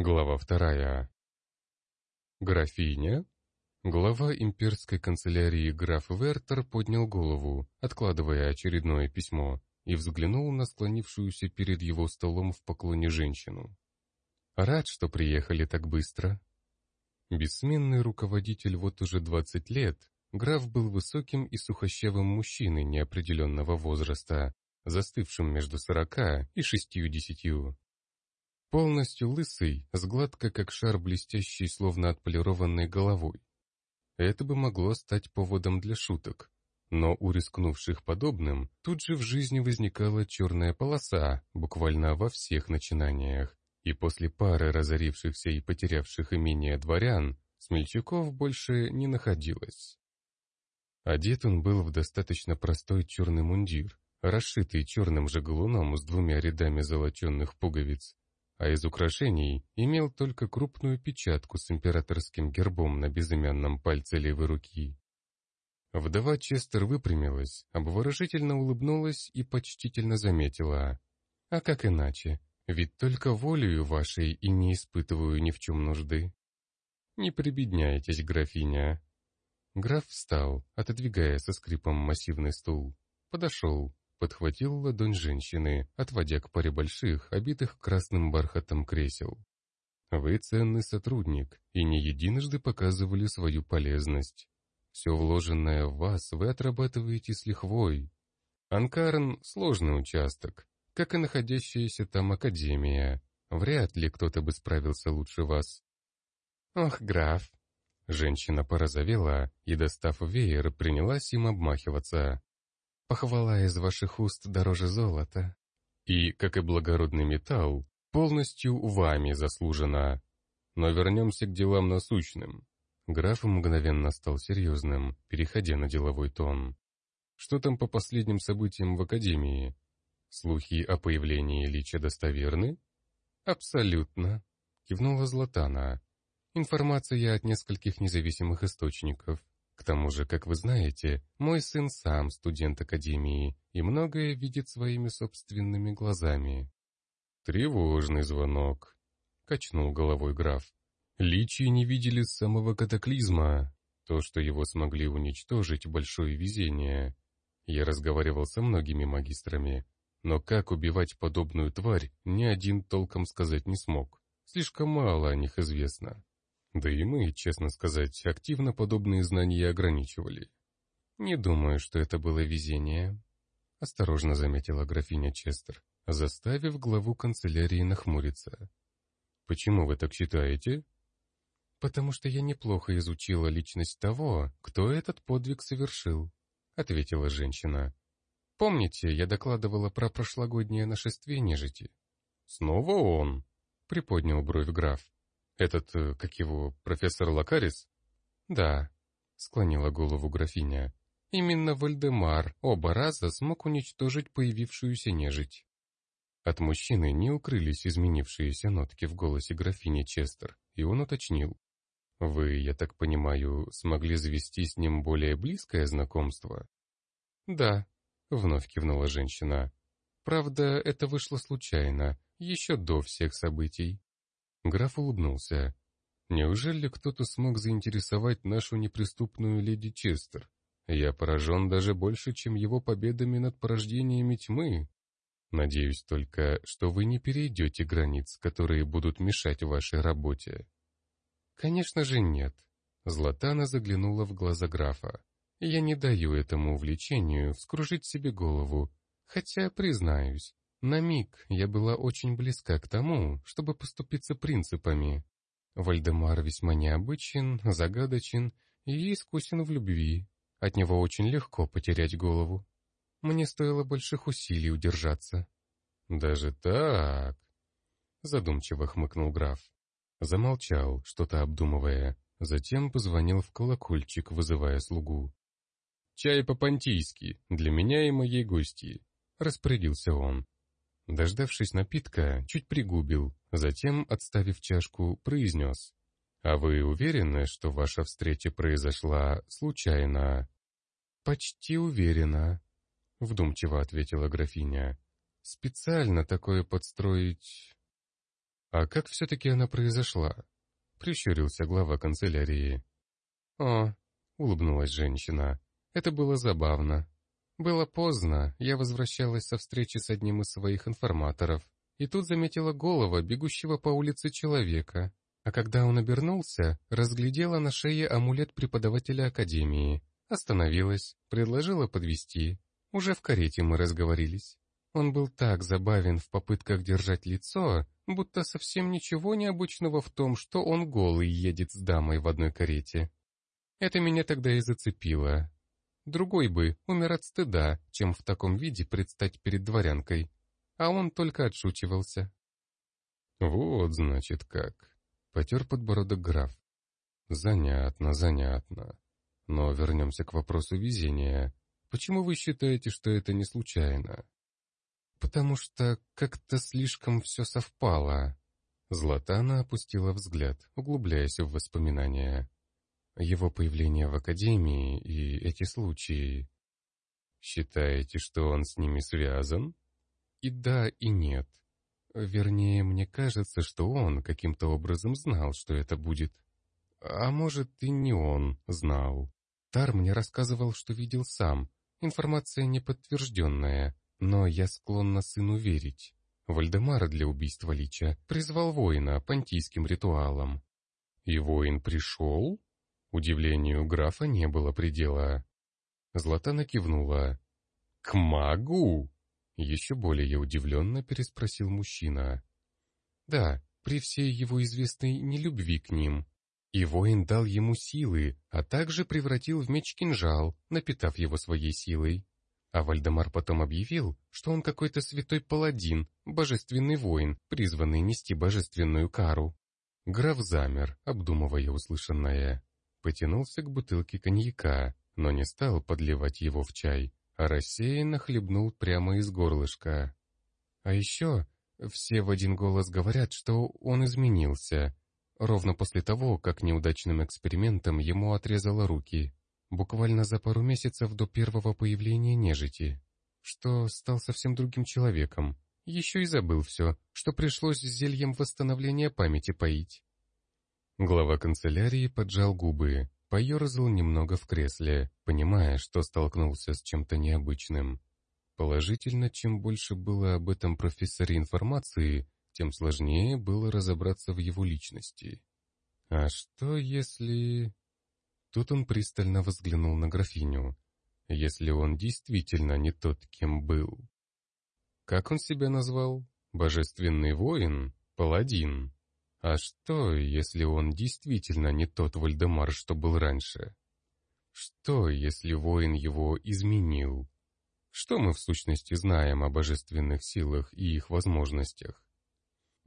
Глава вторая. Графиня? Глава имперской канцелярии граф Вертер поднял голову, откладывая очередное письмо, и взглянул на склонившуюся перед его столом в поклоне женщину. «Рад, что приехали так быстро». Бессменный руководитель вот уже двадцать лет, граф был высоким и сухощавым мужчиной неопределенного возраста, застывшим между сорока и шестью-десятью. Полностью лысый, с гладко как шар блестящий, словно отполированной головой. Это бы могло стать поводом для шуток. Но у рискнувших подобным тут же в жизни возникала черная полоса, буквально во всех начинаниях. И после пары разорившихся и потерявших имение дворян, смельчаков больше не находилось. Одет он был в достаточно простой черный мундир, расшитый черным же галуном с двумя рядами золоченных пуговиц, а из украшений имел только крупную печатку с императорским гербом на безымянном пальце левой руки. Вдова Честер выпрямилась, обворожительно улыбнулась и почтительно заметила. «А как иначе? Ведь только волею вашей и не испытываю ни в чем нужды». «Не прибедняйтесь, графиня». Граф встал, отодвигая со скрипом массивный стул. Подошел, подхватил ладонь женщины, отводя к паре больших, обитых красным бархатом кресел. «Вы ценный сотрудник, и не единожды показывали свою полезность. Все вложенное в вас вы отрабатываете с лихвой. Анкарн — сложный участок, как и находящаяся там академия. Вряд ли кто-то бы справился лучше вас». «Ох, граф!» Женщина порозовела и, достав веер, принялась им обмахиваться. Похвала из ваших уст дороже золота. И, как и благородный металл, полностью вами заслужена. Но вернемся к делам насущным. Граф мгновенно стал серьезным, переходя на деловой тон. Что там по последним событиям в Академии? Слухи о появлении Лича достоверны? Абсолютно, кивнула Златана. Информация от нескольких независимых источников. К тому же, как вы знаете, мой сын сам студент академии и многое видит своими собственными глазами. Тревожный звонок, качнул головой граф. Личи не видели самого катаклизма. То, что его смогли уничтожить, большое везение. Я разговаривал со многими магистрами, но как убивать подобную тварь, ни один толком сказать не смог. Слишком мало о них известно. Да и мы, честно сказать, активно подобные знания ограничивали. «Не думаю, что это было везение», — осторожно заметила графиня Честер, заставив главу канцелярии нахмуриться. «Почему вы так считаете?» «Потому что я неплохо изучила личность того, кто этот подвиг совершил», — ответила женщина. «Помните, я докладывала про прошлогоднее нашествие нежити?» «Снова он?» — приподнял бровь граф. «Этот, э, как его, профессор Лакарис?» «Да», — склонила голову графиня. «Именно Вальдемар оба раза смог уничтожить появившуюся нежить». От мужчины не укрылись изменившиеся нотки в голосе графини Честер, и он уточнил. «Вы, я так понимаю, смогли завести с ним более близкое знакомство?» «Да», — вновь кивнула женщина. «Правда, это вышло случайно, еще до всех событий». Граф улыбнулся. Неужели кто-то смог заинтересовать нашу неприступную леди Честер? Я поражен даже больше, чем его победами над порождениями тьмы. Надеюсь только, что вы не перейдете границ, которые будут мешать вашей работе. Конечно же нет. Златана заглянула в глаза графа. Я не даю этому увлечению вскружить себе голову, хотя, признаюсь, на миг я была очень близка к тому, чтобы поступиться принципами. Вальдемар весьма необычен, загадочен и искусен в любви. От него очень легко потерять голову. Мне стоило больших усилий удержаться. «Даже так?» Задумчиво хмыкнул граф. Замолчал, что-то обдумывая, затем позвонил в колокольчик, вызывая слугу. «Чай по-пантийски, для меня и моей гости», — распорядился он. Дождавшись напитка, чуть пригубил, затем, отставив чашку, произнес. «А вы уверены, что ваша встреча произошла случайно?» «Почти уверена», — вдумчиво ответила графиня. «Специально такое подстроить А как все-таки она произошла? Прищурился глава канцелярии. О, улыбнулась женщина. Это было забавно. Было поздно, я возвращалась со встречи с одним из своих информаторов, и тут заметила голова бегущего по улице человека. А когда он обернулся, разглядела на шее амулет преподавателя академии. Остановилась, предложила подвести. Уже в карете мы разговорились. Он был так забавен в попытках держать лицо, будто совсем ничего необычного в том, что он голый едет с дамой в одной карете. Это меня тогда и зацепило. Другой бы умер от стыда, чем в таком виде предстать перед дворянкой. А он только отшучивался. «Вот, значит, как», — потер подбородок граф. «Занятно, занятно. Но вернемся к вопросу везения. Почему вы считаете, что это не случайно?» «Потому что как-то слишком все совпало». Златана опустила взгляд, углубляясь в воспоминания. Его появление в Академии и эти случаи. «Считаете, что он с ними связан?» «И да, и нет. Вернее, мне кажется, что он каким-то образом знал, что это будет. А может, и не он знал. Тар мне рассказывал, что видел сам. Информация неподтвержденная, но я склонна сыну верить. Вальдемар для убийства Лича призвал воина понтийским ритуалом. И воин пришел? Удивлению графа не было предела. Златана кивнула. «К магу?» Еще более удивленно переспросил мужчина. «Да, при всей его известной нелюбви к ним. И воин дал ему силы, а также превратил в меч кинжал, напитав его своей силой. А Вальдемар потом объявил, что он какой-то святой паладин, божественный воин, призванный нести божественную кару. Граф замер, обдумывая услышанное. Потянулся к бутылке коньяка, но не стал подливать его в чай, а рассеянно хлебнул прямо из горлышка. А еще все в один голос говорят, что он изменился, ровно после того, как неудачным экспериментом ему отрезало руки, буквально за пару месяцев до первого появления нежити, что стал совсем другим человеком, еще и забыл все, что пришлось зельем восстановления памяти поить. Глава канцелярии поджал губы, Поерзал немного в кресле, понимая, что столкнулся с чем-то необычным. Положительно, чем больше было об этом профессоре информации, тем сложнее было разобраться в его личности. А что если... Тут он пристально взглянул на графиню. Если он действительно не тот, кем был. Как он себя назвал? Божественный воин? Паладин? А что, если он действительно не тот Вальдемар, что был раньше? Что, если воин его изменил? Что мы в сущности знаем о божественных силах и их возможностях?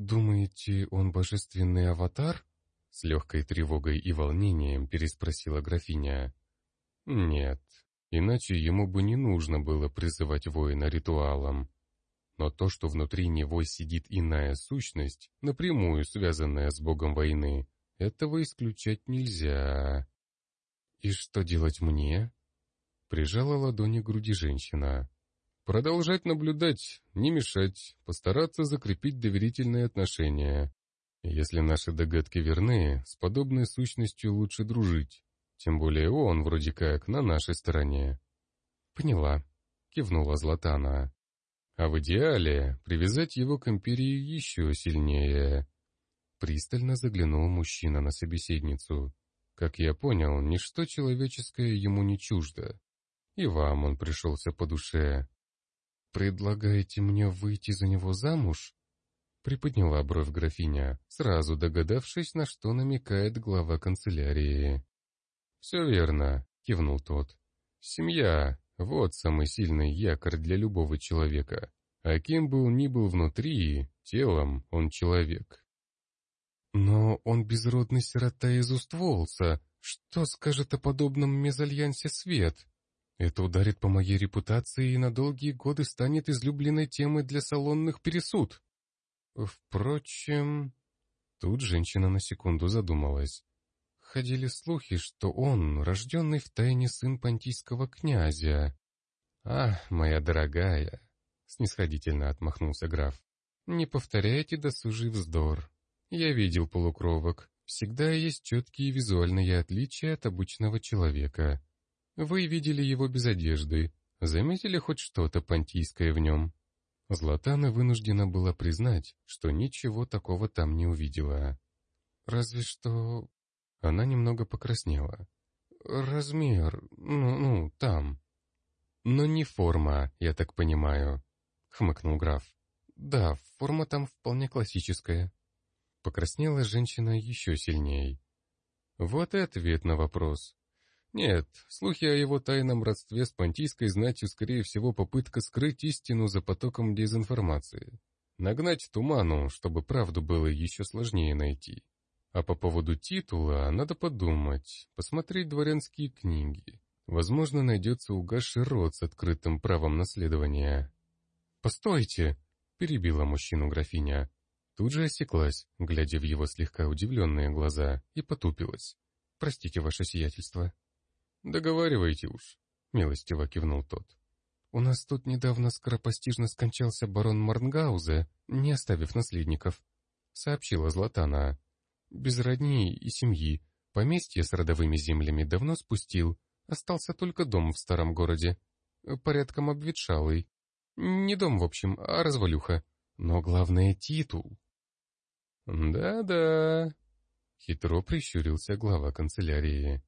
«Думаете, он божественный аватар?» С легкой тревогой и волнением переспросила графиня. «Нет, иначе ему бы не нужно было призывать воина ритуалом. Но то, что внутри него сидит иная сущность, напрямую связанная с богом войны, этого исключать нельзя. «И что делать мне?» Прижала ладони к груди женщина. «Продолжать наблюдать, не мешать, постараться закрепить доверительные отношения. Если наши догадки верны, с подобной сущностью лучше дружить. Тем более он, вроде как, на нашей стороне». «Поняла», — кивнула Златана а в идеале привязать его к империи еще сильнее. Пристально заглянул мужчина на собеседницу. Как я понял, ничто человеческое ему не чуждо. И вам он пришелся по душе. «Предлагаете мне выйти за него замуж?» Приподняла бровь графиня, сразу догадавшись, на что намекает глава канцелярии. «Все верно», — кивнул тот. «Семья, вот самый сильный якорь для любого человека. А кем бы он ни был внутри, телом он человек. Но он безродный сирота из Устволса. Что скажет о подобном мезальянсе свет? Это ударит по моей репутации и на долгие годы станет излюбленной темой для салонных пересуд. Впрочем... Тут женщина на секунду задумалась. Ходили слухи, что он, рожденный в тайне сын понтийского князя. «А, моя дорогая!» — снисходительно отмахнулся граф. «Не повторяйте досужий вздор. Я видел полукровок. Всегда есть четкие визуальные отличия от обычного человека. Вы видели его без одежды. Заметили хоть что-то пантийское в нем? Златана вынуждена была признать, что ничего такого там не увидела. Разве что... Она немного покраснела. Размер, ну, ну, там. Но не форма, я так понимаю, хмыкнул граф. Да, форма там вполне классическая. Покраснела женщина еще сильнее. Вот и ответ на вопрос. Нет, слухи о его тайном родстве с понтийской знатью, скорее всего, попытка скрыть истину за потоком дезинформации. Нагнать туману, чтобы правду было еще сложнее найти. А по поводу титула надо подумать, посмотреть дворянские книги. Возможно, найдется угасший род с открытым правом наследования. «Постойте!» — перебила мужчину графиня. Тут же осеклась, глядя в его слегка удивленные глаза, и потупилась. «Простите, ваше сиятельство». «Договаривайте уж», — милостиво кивнул тот. «У нас тут недавно скоропостижно скончался барон Марнгаузе, не оставив наследников», — сообщила Златана. «Без родни и семьи. Поместье с родовыми землями давно спустил. Остался только дом в старом городе. Порядком обветшалый. Не дом, в общем, а развалюха. Но главное — титул». «Да-да», — хитро прищурился глава канцелярии.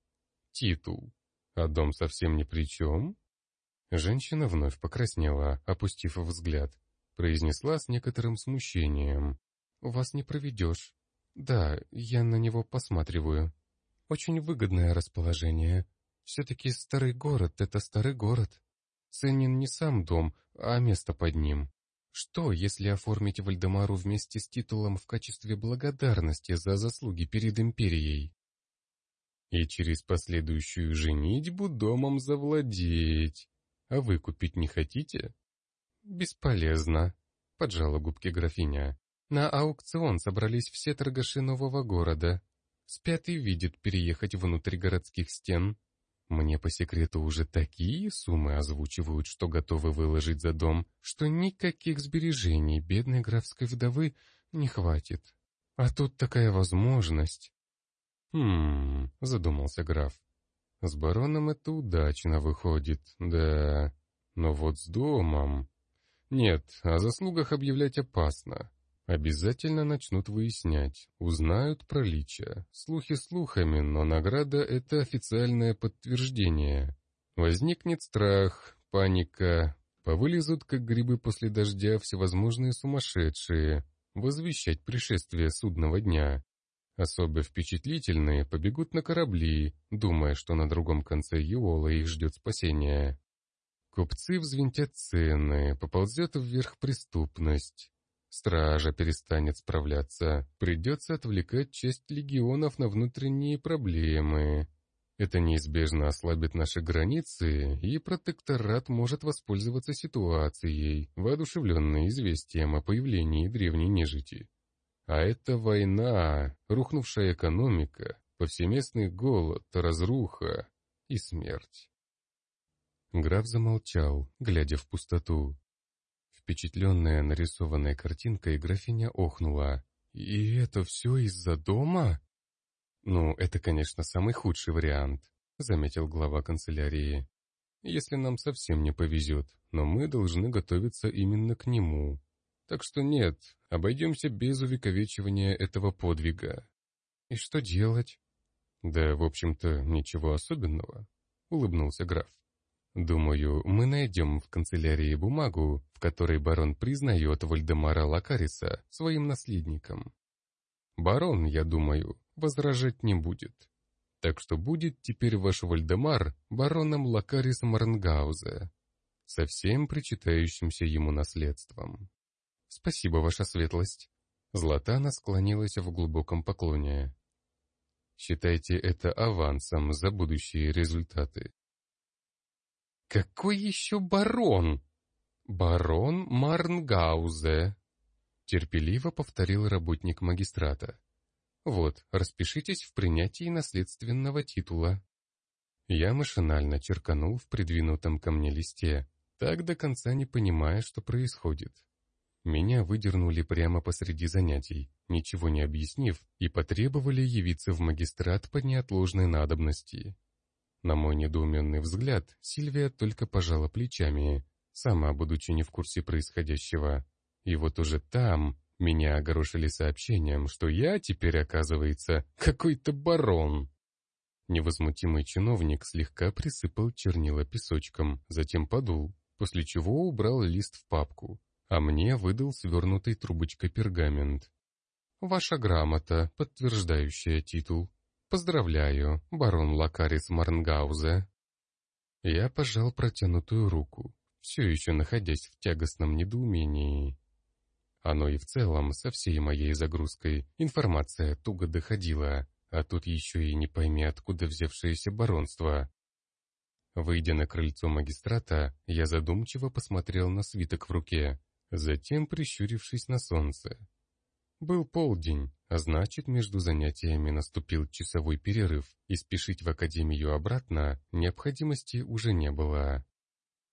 «Титул. А дом совсем ни при чем?» Женщина вновь покраснела, опустив взгляд. Произнесла с некоторым смущением. «Вас не проведешь. Да, я на него посматриваю. Очень выгодное расположение. Все-таки старый город — это старый город. Ценен не сам дом, а место под ним. Что, если оформить Вальдемару вместе с титулом в качестве благодарности за заслуги перед империей? и через последующую женитьбу домом завладеть. А вы купить не хотите? Бесполезно, поджала губки графиня. На аукцион собрались все торгаши нового города. Спятый видит переехать внутрь городских стен. Мне по секрету уже такие суммы озвучивают, что готовы выложить за дом, что никаких сбережений бедной графской вдовы не хватит. А тут такая возможность. «Хм...» — задумался граф. «С бароном это удачно выходит, да. Но вот с домом...» «Нет, о заслугах объявлять опасно. Обязательно начнут выяснять, узнают про лича. Слухи слухами, но награда — это официальное подтверждение. Возникнет страх, паника, повылезут, как грибы после дождя, всевозможные сумасшедшие, возвещать пришествие судного дня. Особо впечатлительные побегут на корабли, думая, что на другом конце Юола их ждет спасение. Купцы взвинтят цены, поползет вверх преступность. Стража перестанет справляться, придется отвлекать часть легионов на внутренние проблемы. Это неизбежно ослабит наши границы, и протекторат может воспользоваться ситуацией, воодушевленный известием о появлении древней нежити. А это война, рухнувшая экономика, повсеместный голод, разруха и смерть. Граф замолчал, глядя в пустоту. Впечатленная нарисованной картинкой, графиня охнула. «И это все из-за дома?» «Ну, это, конечно, самый худший вариант», — заметил глава канцелярии. «Если нам совсем не повезет, но мы должны готовиться именно к нему, так что нет, обойдемся без увековечивания этого подвига. И что делать? Да, в общем-то, ничего особенного, улыбнулся граф. Думаю, мы найдем в канцелярии бумагу, в которой барон признает Вальдемара Лакариса своим наследником. Барон, я думаю, возражать не будет. Так что будет теперь ваш Вальдемар бароном Лакарис Марнгаузе, со всем причитающимся ему наследством. «Спасибо, ваша светлость». Златана склонилась в глубоком поклоне. «Считайте это авансом за будущие результаты». «Какой еще барон?» «Барон Марнгаузе», — терпеливо повторил работник магистрата. «Вот, распишитесь в принятии наследственного титула». Я машинально черканул в придвинутом ко мне листе, так до конца не понимая, что происходит. Меня выдернули прямо посреди занятий, ничего не объяснив, и потребовали явиться в магистрат по неотложной надобности. На мой недоуменный взгляд, Сильвия только пожала плечами, сама будучи не в курсе происходящего. И вот уже там меня огорошили сообщением, что я теперь, оказывается, какой-то барон. Невозмутимый чиновник слегка присыпал чернила песочком, затем подул, после чего убрал лист в папку, а мне выдал свернутой трубочкой пергамент. «Ваша грамота, подтверждающая титул. Поздравляю, барон Лакарис Марнгаузе». Я пожал протянутую руку, все еще находясь в тягостном недоумении. Оно и в целом, со всей моей загрузкой, информация туго доходила, а тут еще и не пойми откуда взявшееся баронство. Выйдя на крыльцо магистрата, я задумчиво посмотрел на свиток в руке, затем прищурившись на солнце. Был полдень, а значит, между занятиями наступил часовой перерыв, и спешить в академию обратно необходимости уже не было.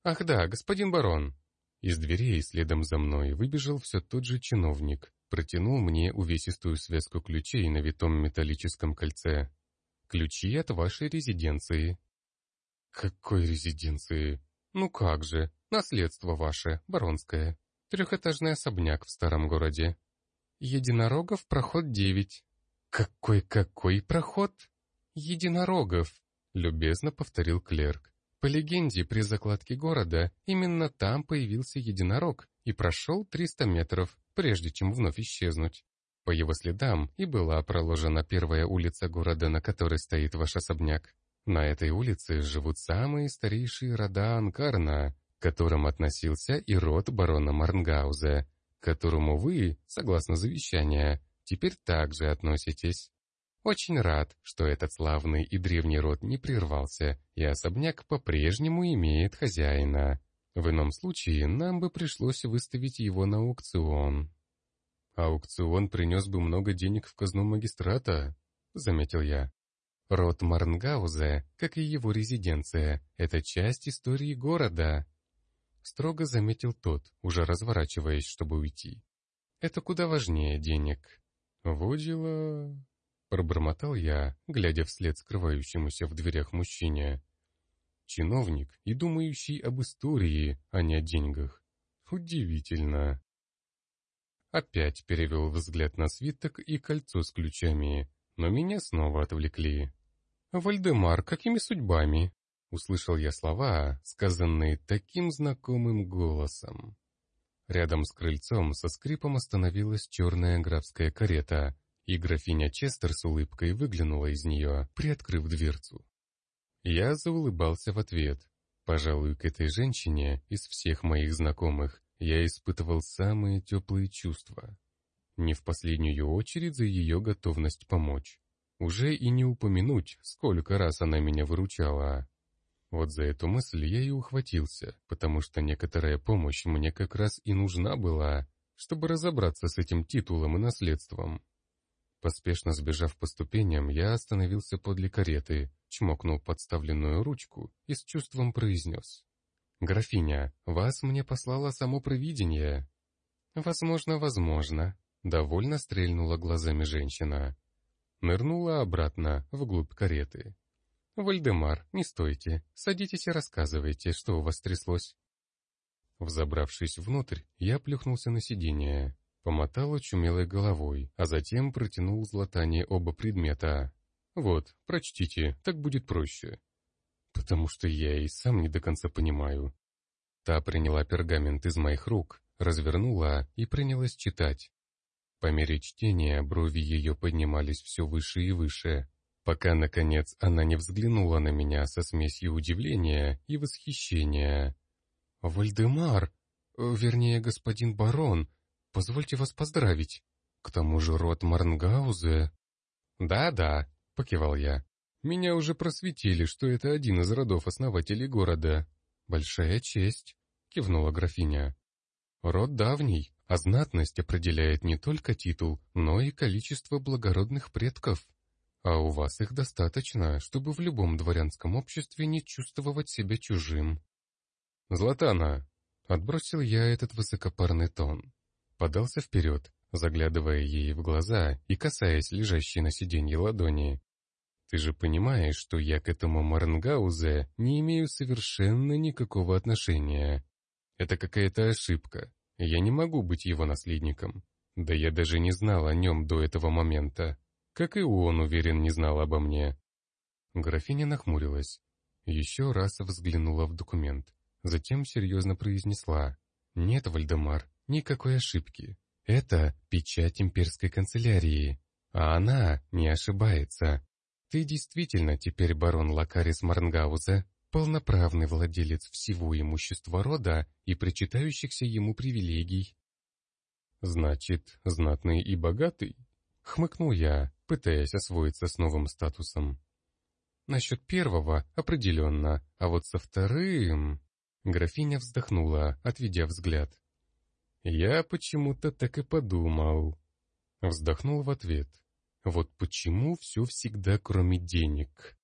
«Ах да, господин барон!» Из дверей следом за мной выбежал все тот же чиновник, протянул мне увесистую связку ключей на витом металлическом кольце. «Ключи от вашей резиденции». «Какой резиденции?» «Ну как же, наследство ваше, баронское. Трехэтажный особняк в старом городе. Единорогов проход девять». «Какой-какой проход?» «Единорогов», — любезно повторил клерк. По легенде, при закладке города именно там появился единорог и прошел 300 метров, прежде чем вновь исчезнуть. По его следам и была проложена первая улица города, на которой стоит ваш особняк. На этой улице живут самые старейшие рода Анкарна, к которым относился и род барона Марнгаузе, к которому вы, согласно завещанию, теперь также относитесь. Очень рад, что этот славный и древний род не прервался, и особняк по-прежнему имеет хозяина. В ином случае нам бы пришлось выставить его на аукцион. «Аукцион принес бы много денег в казну магистрата», — заметил я. Род Марнгаузе, как и его резиденция, это часть истории города. Строго заметил тот, уже разворачиваясь, чтобы уйти. Это куда важнее денег. Водила... Пробормотал я, глядя вслед скрывающемуся в дверях мужчине. Чиновник и думающий об истории, а не о деньгах. Удивительно. Опять перевел взгляд на свиток и кольцо с ключами, но меня снова отвлекли. «Вальдемар, какими судьбами?» Услышал я слова, сказанные таким знакомым голосом. Рядом с крыльцом со скрипом остановилась черная графская карета, и графиня Честер с улыбкой выглянула из нее, приоткрыв дверцу. Я заулыбался в ответ. Пожалуй, к этой женщине из всех моих знакомых я испытывал самые теплые чувства. Не в последнюю очередь за ее готовность помочь. Уже и не упомянуть, сколько раз она меня выручала. Вот за эту мысль я и ухватился, потому что некоторая помощь мне как раз и нужна была, чтобы разобраться с этим титулом и наследством. Поспешно сбежав по ступеням, я остановился подле кареты, чмокнул подставленную ручку и с чувством произнес. «Графиня, вас мне послало само провидение». «Возможно, возможно», — довольно стрельнула глазами женщина. Нырнула обратно, вглубь кареты. «Вальдемар, не стойте, садитесь и рассказывайте, что у вас тряслось». Взобравшись внутрь, я плюхнулся на сиденье. Помотал очумелой головой, а затем протянул златание оба предмета. «Вот, прочтите, так будет проще». «Потому что я и сам не до конца понимаю». Та приняла пергамент из моих рук, развернула и принялась читать. По мере чтения брови ее поднимались все выше и выше, пока, наконец, она не взглянула на меня со смесью удивления и восхищения. «Вальдемар, э, вернее, господин барон, Позвольте вас поздравить. К тому же род Марнгаузе...» «Да-да», — покивал я. «Меня уже просветили, что это один из родов-основателей города». «Большая честь», — кивнула графиня. «Род давний, а знатность определяет не только титул, но и количество благородных предков. А у вас их достаточно, чтобы в любом дворянском обществе не чувствовать себя чужим». «Златана», — отбросил я этот высокопарный тон. подался вперед, заглядывая ей в глаза и касаясь лежащей на сиденье ладони. «Ты же понимаешь, что я к этому Марнгаузе не имею совершенно никакого отношения. Это какая-то ошибка. Я не могу быть его наследником. Да я даже не знал о нем до этого момента. Как и он, уверен, не знал обо мне». Графиня нахмурилась. Еще раз взглянула в документ. Затем серьезно произнесла. «Нет, Вальдемар, никакой ошибки. Это печать имперской канцелярии, а она не ошибается. Ты действительно теперь барон Лакарис Марнгаузе, полноправный владелец всего имущества рода и причитающихся ему привилегий. Значит, знатный и богатый? Хмыкнул я, пытаясь освоиться с новым статусом. Насчет первого определенно, а вот со вторым... Графиня вздохнула, отведя взгляд. Я почему-то так и подумал. Вздохнул в ответ. Вот почему все всегда кроме денег.